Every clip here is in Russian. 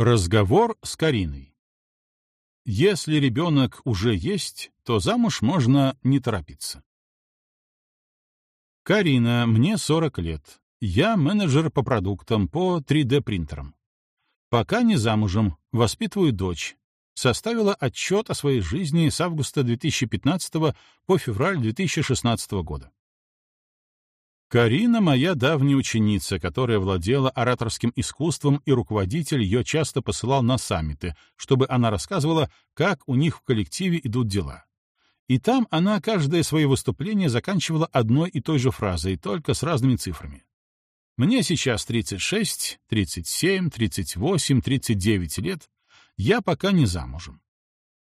Разговор с Кариной. Если ребенок уже есть, то замуж можно не торопиться. Карина, мне 40 лет. Я менеджер по продуктам, по 3D-принтерам. Пока не замужем, воспитываю дочь. Составила отчет о своей жизни с августа 2015 по февраль 2016 года. Карина — моя давняя ученица, которая владела ораторским искусством, и руководитель ее часто посылал на саммиты, чтобы она рассказывала, как у них в коллективе идут дела. И там она каждое свое выступление заканчивала одной и той же фразой, только с разными цифрами. Мне сейчас 36, 37, 38, 39 лет. Я пока не замужем.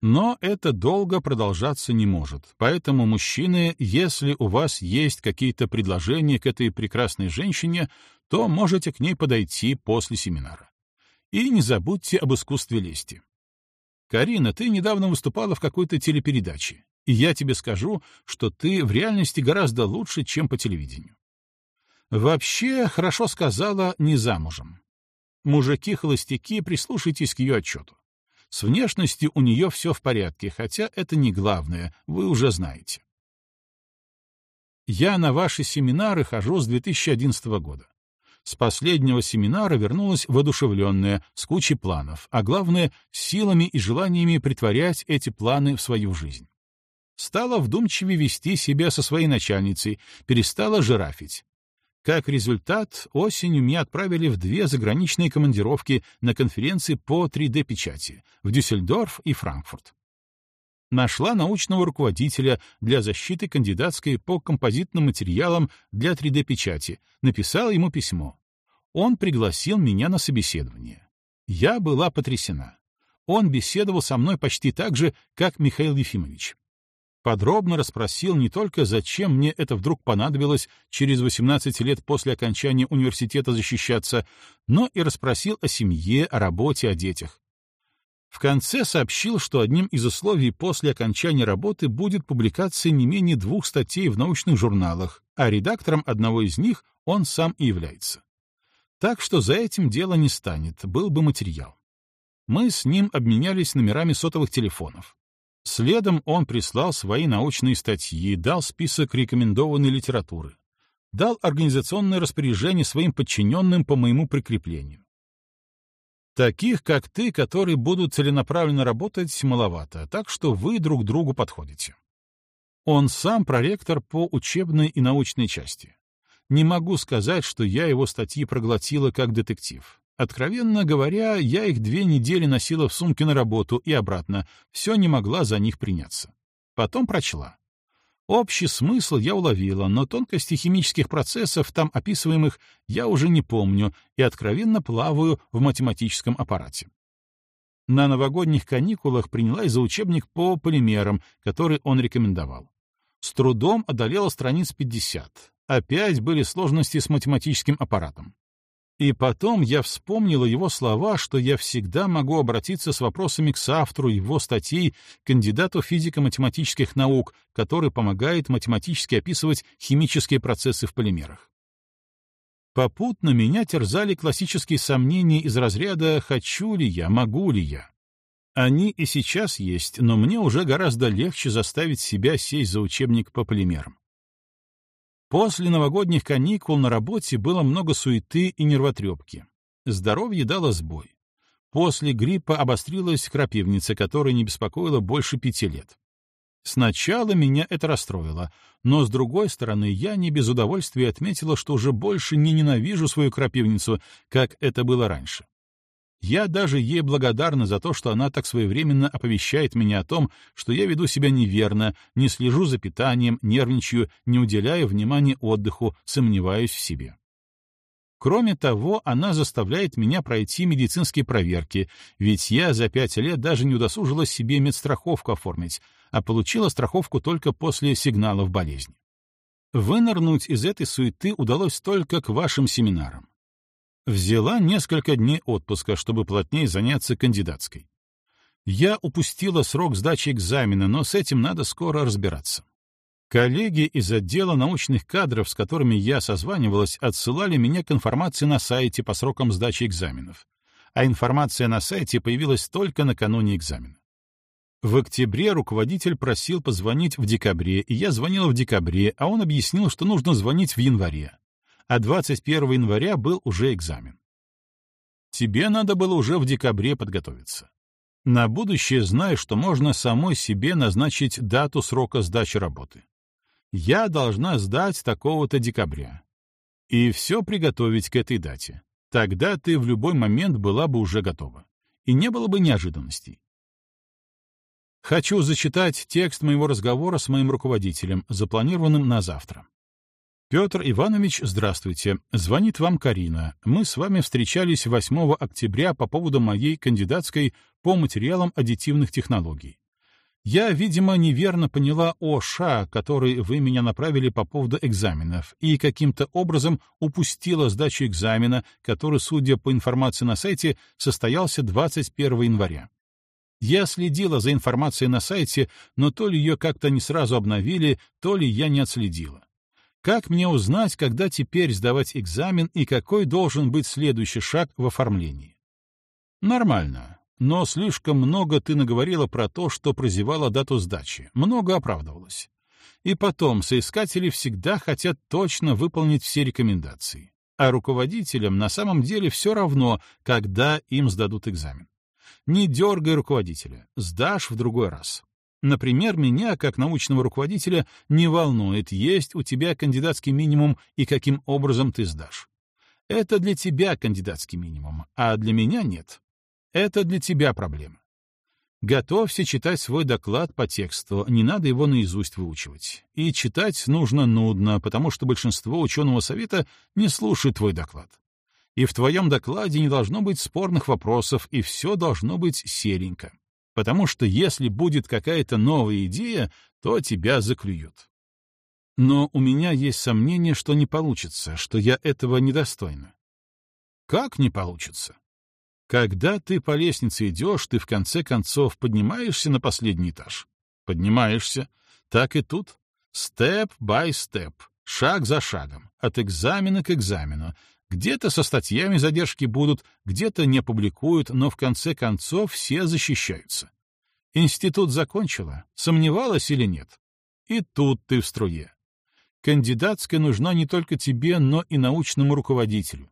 Но это долго продолжаться не может, поэтому, мужчины, если у вас есть какие-то предложения к этой прекрасной женщине, то можете к ней подойти после семинара. И не забудьте об искусстве лести. Карина, ты недавно выступала в какой-то телепередаче, и я тебе скажу, что ты в реальности гораздо лучше, чем по телевидению. Вообще, хорошо сказала, не замужем. Мужики-холостяки, прислушайтесь к ее отчету. С внешностью у нее все в порядке, хотя это не главное, вы уже знаете. Я на ваши семинары хожу с 2011 года. С последнего семинара вернулась воодушевленная, с кучей планов, а главное, силами и желаниями притворять эти планы в свою жизнь. Стала вдумчивее вести себя со своей начальницей, перестала жирафить. Как результат, осенью меня отправили в две заграничные командировки на конференции по 3D-печати в Дюссельдорф и Франкфурт. Нашла научного руководителя для защиты кандидатской по композитным материалам для 3D-печати, написала ему письмо. Он пригласил меня на собеседование. Я была потрясена. Он беседовал со мной почти так же, как Михаил Ефимович подробно расспросил не только, зачем мне это вдруг понадобилось через 18 лет после окончания университета защищаться, но и расспросил о семье, о работе, о детях. В конце сообщил, что одним из условий после окончания работы будет публикация не менее двух статей в научных журналах, а редактором одного из них он сам и является. Так что за этим дело не станет, был бы материал. Мы с ним обменялись номерами сотовых телефонов. Следом он прислал свои научные статьи, дал список рекомендованной литературы, дал организационное распоряжение своим подчиненным по моему прикреплению. Таких, как ты, которые будут целенаправленно работать, маловато, так что вы друг другу подходите. Он сам проректор по учебной и научной части. Не могу сказать, что я его статьи проглотила как детектив. Откровенно говоря, я их две недели носила в сумке на работу и обратно, все не могла за них приняться. Потом прочла. Общий смысл я уловила, но тонкости химических процессов, там описываемых, я уже не помню и откровенно плаваю в математическом аппарате. На новогодних каникулах принялась за учебник по полимерам, который он рекомендовал. С трудом одолела страниц 50. Опять были сложности с математическим аппаратом. И потом я вспомнила его слова, что я всегда могу обратиться с вопросами к соавтору его статей, кандидату физико-математических наук, который помогает математически описывать химические процессы в полимерах. Попутно меня терзали классические сомнения из разряда «хочу ли я, могу ли я?». Они и сейчас есть, но мне уже гораздо легче заставить себя сесть за учебник по полимерам. После новогодних каникул на работе было много суеты и нервотрепки. Здоровье дало сбой. После гриппа обострилась крапивница, которая не беспокоила больше пяти лет. Сначала меня это расстроило, но, с другой стороны, я не без удовольствия отметила, что уже больше не ненавижу свою крапивницу, как это было раньше. Я даже ей благодарна за то, что она так своевременно оповещает меня о том, что я веду себя неверно, не слежу за питанием, нервничаю, не уделяю внимания отдыху, сомневаюсь в себе. Кроме того, она заставляет меня пройти медицинские проверки, ведь я за пять лет даже не удосужилась себе медстраховку оформить, а получила страховку только после сигналов болезни. Вынырнуть из этой суеты удалось только к вашим семинарам. Взяла несколько дней отпуска, чтобы плотнее заняться кандидатской. Я упустила срок сдачи экзамена, но с этим надо скоро разбираться. Коллеги из отдела научных кадров, с которыми я созванивалась, отсылали меня к информации на сайте по срокам сдачи экзаменов. а информация на сайте появилась только накануне экзамена. В октябре руководитель просил позвонить в декабре, и я звонил в декабре, а он объяснил, что нужно звонить в январе. А 21 января был уже экзамен. Тебе надо было уже в декабре подготовиться. На будущее знай, что можно самой себе назначить дату срока сдачи работы. Я должна сдать такого-то декабря. И все приготовить к этой дате. Тогда ты в любой момент была бы уже готова. И не было бы неожиданностей. Хочу зачитать текст моего разговора с моим руководителем, запланированным на завтра. Петр Иванович, здравствуйте. Звонит вам Карина. Мы с вами встречались 8 октября по поводу моей кандидатской по материалам аддитивных технологий. Я, видимо, неверно поняла ОША, который вы меня направили по поводу экзаменов, и каким-то образом упустила сдачу экзамена, который, судя по информации на сайте, состоялся 21 января. Я следила за информацией на сайте, но то ли ее как-то не сразу обновили, то ли я не отследила. Как мне узнать, когда теперь сдавать экзамен и какой должен быть следующий шаг в оформлении? Нормально, но слишком много ты наговорила про то, что прозевала дату сдачи, много оправдывалась. И потом, соискатели всегда хотят точно выполнить все рекомендации, а руководителям на самом деле все равно, когда им сдадут экзамен. Не дергай руководителя, сдашь в другой раз. Например, меня, как научного руководителя, не волнует, есть у тебя кандидатский минимум и каким образом ты сдашь. Это для тебя кандидатский минимум, а для меня нет. Это для тебя проблема. Готовься читать свой доклад по тексту, не надо его наизусть выучивать. И читать нужно нудно, потому что большинство ученого совета не слушает твой доклад и в твоем докладе не должно быть спорных вопросов, и все должно быть серенько. Потому что если будет какая-то новая идея, то тебя заклюют. Но у меня есть сомнение, что не получится, что я этого недостойна. Как не получится? Когда ты по лестнице идешь, ты в конце концов поднимаешься на последний этаж. Поднимаешься. Так и тут. Step by step, шаг за шагом, от экзамена к экзамену, где-то со статьями задержки будут, где-то не публикуют, но в конце концов все защищаются. Институт закончила, сомневалась или нет? И тут ты в струе. Кандидатская нужна не только тебе, но и научному руководителю.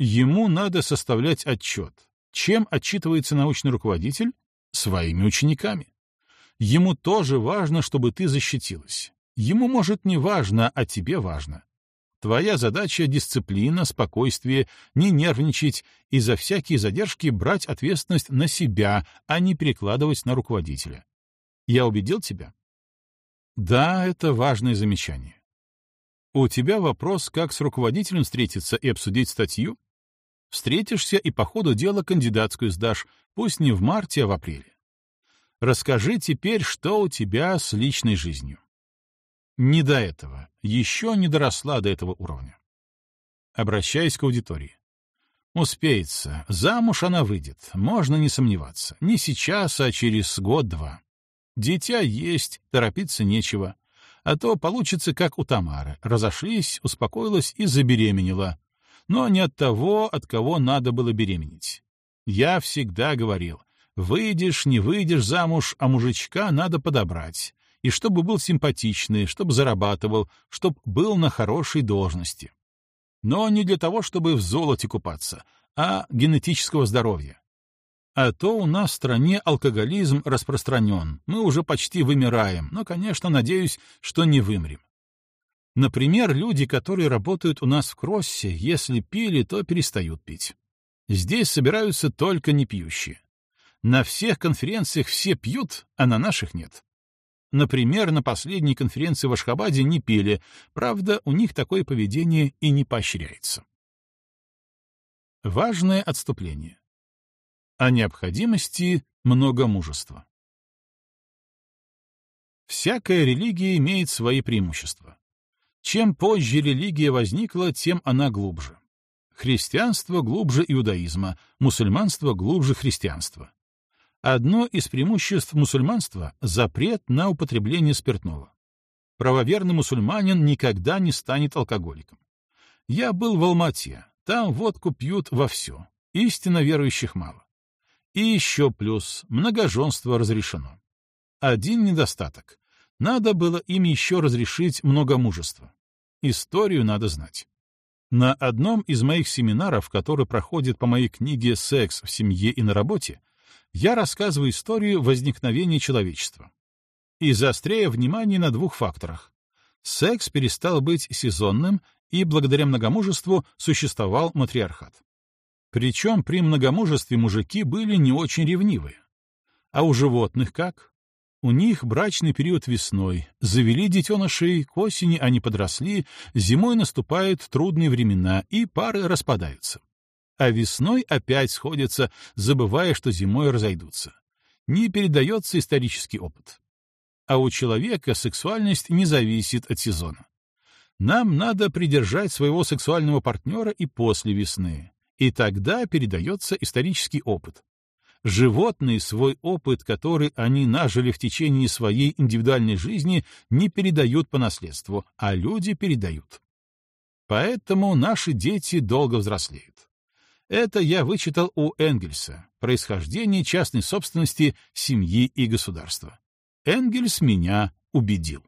Ему надо составлять отчет. Чем отчитывается научный руководитель? Своими учениками. Ему тоже важно, чтобы ты защитилась. Ему, может, не важно, а тебе важно. Твоя задача — дисциплина, спокойствие, не нервничать и за всякие задержки брать ответственность на себя, а не перекладывать на руководителя. Я убедил тебя? Да, это важное замечание. У тебя вопрос, как с руководителем встретиться и обсудить статью? Встретишься и по ходу дела кандидатскую сдашь, пусть не в марте, а в апреле. Расскажи теперь, что у тебя с личной жизнью. Не до этого, еще не доросла до этого уровня. Обращаясь к аудитории. Успеется, замуж она выйдет, можно не сомневаться. Не сейчас, а через год-два. Дитя есть, торопиться нечего. А то получится, как у Тамары. Разошлись, успокоилась и забеременела. Но не от того, от кого надо было беременеть. Я всегда говорил, выйдешь, не выйдешь замуж, а мужичка надо подобрать и чтобы был симпатичный, чтобы зарабатывал, чтобы был на хорошей должности. Но не для того, чтобы в золоте купаться, а генетического здоровья. А то у нас в стране алкоголизм распространен, мы уже почти вымираем, но, конечно, надеюсь, что не вымрем. Например, люди, которые работают у нас в Кроссе, если пили, то перестают пить. Здесь собираются только непьющие. На всех конференциях все пьют, а на наших нет. Например, на последней конференции в Ашхабаде не пели, правда, у них такое поведение и не поощряется. Важное отступление. О необходимости много мужества. Всякая религия имеет свои преимущества. Чем позже религия возникла, тем она глубже. Христианство глубже иудаизма, мусульманство глубже христианства. Одно из преимуществ мусульманства — запрет на употребление спиртного. Правоверный мусульманин никогда не станет алкоголиком. Я был в Алмате, там водку пьют во все. Истинно верующих мало. И еще плюс — многоженство разрешено. Один недостаток. Надо было им еще разрешить многомужество. Историю надо знать. На одном из моих семинаров, который проходит по моей книге «Секс в семье и на работе», я рассказываю историю возникновения человечества. И заостряю внимание на двух факторах. Секс перестал быть сезонным, и благодаря многомужеству существовал матриархат. Причем при многомужестве мужики были не очень ревнивые. А у животных как? У них брачный период весной, завели детенышей, к осени они подросли, зимой наступают трудные времена, и пары распадаются. А весной опять сходятся, забывая, что зимой разойдутся. Не передается исторический опыт. А у человека сексуальность не зависит от сезона. Нам надо придержать своего сексуального партнера и после весны, и тогда передается исторический опыт. Животные свой опыт, который они нажили в течение своей индивидуальной жизни, не передают по наследству, а люди передают. Поэтому наши дети долго взрослеют. Это я вычитал у Энгельса «Происхождение частной собственности, семьи и государства». Энгельс меня убедил.